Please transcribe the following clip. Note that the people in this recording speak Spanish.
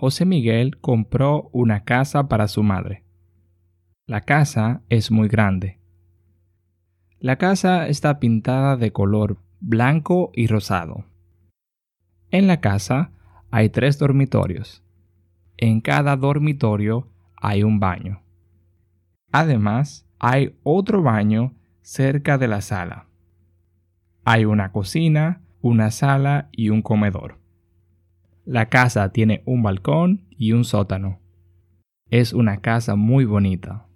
José Miguel compró una casa para su madre. La casa es muy grande. La casa está pintada de color blanco y rosado. En la casa hay tres dormitorios. En cada dormitorio hay un baño. Además, hay otro baño cerca de la sala. Hay una cocina, una sala y un comedor. La casa tiene un balcón y un sótano. Es una casa muy bonita.